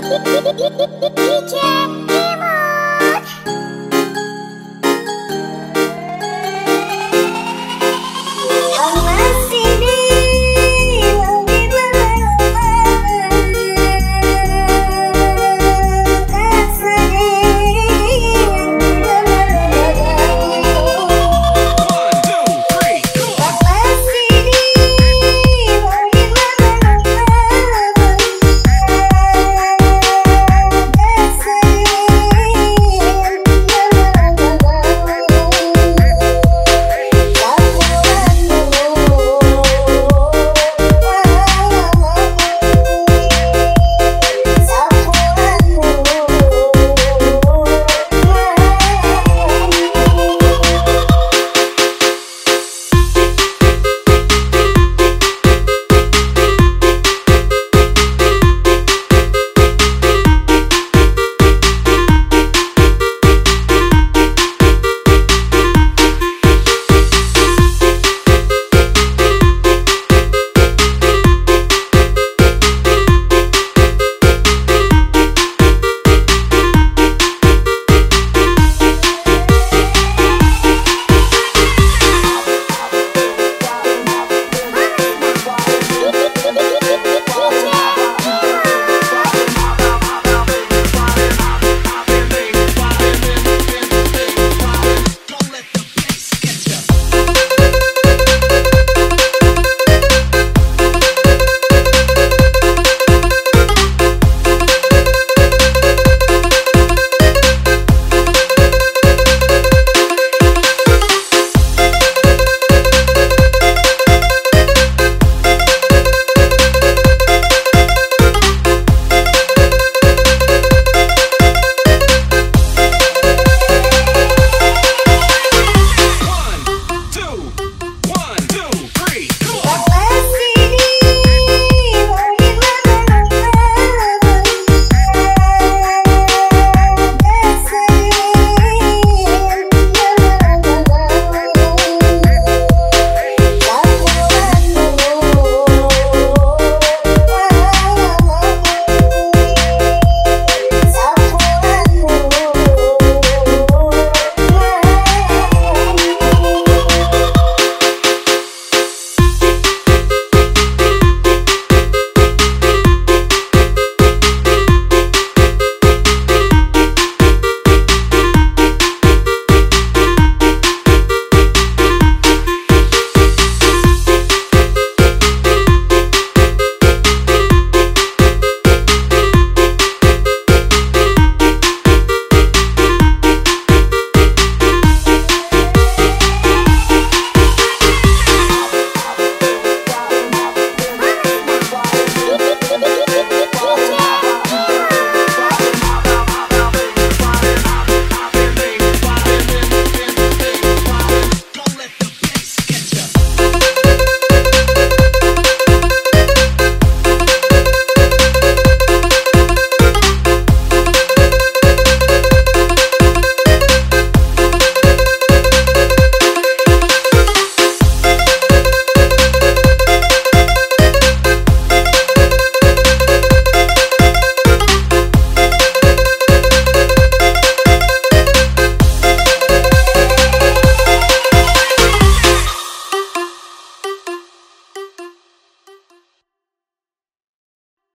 DJ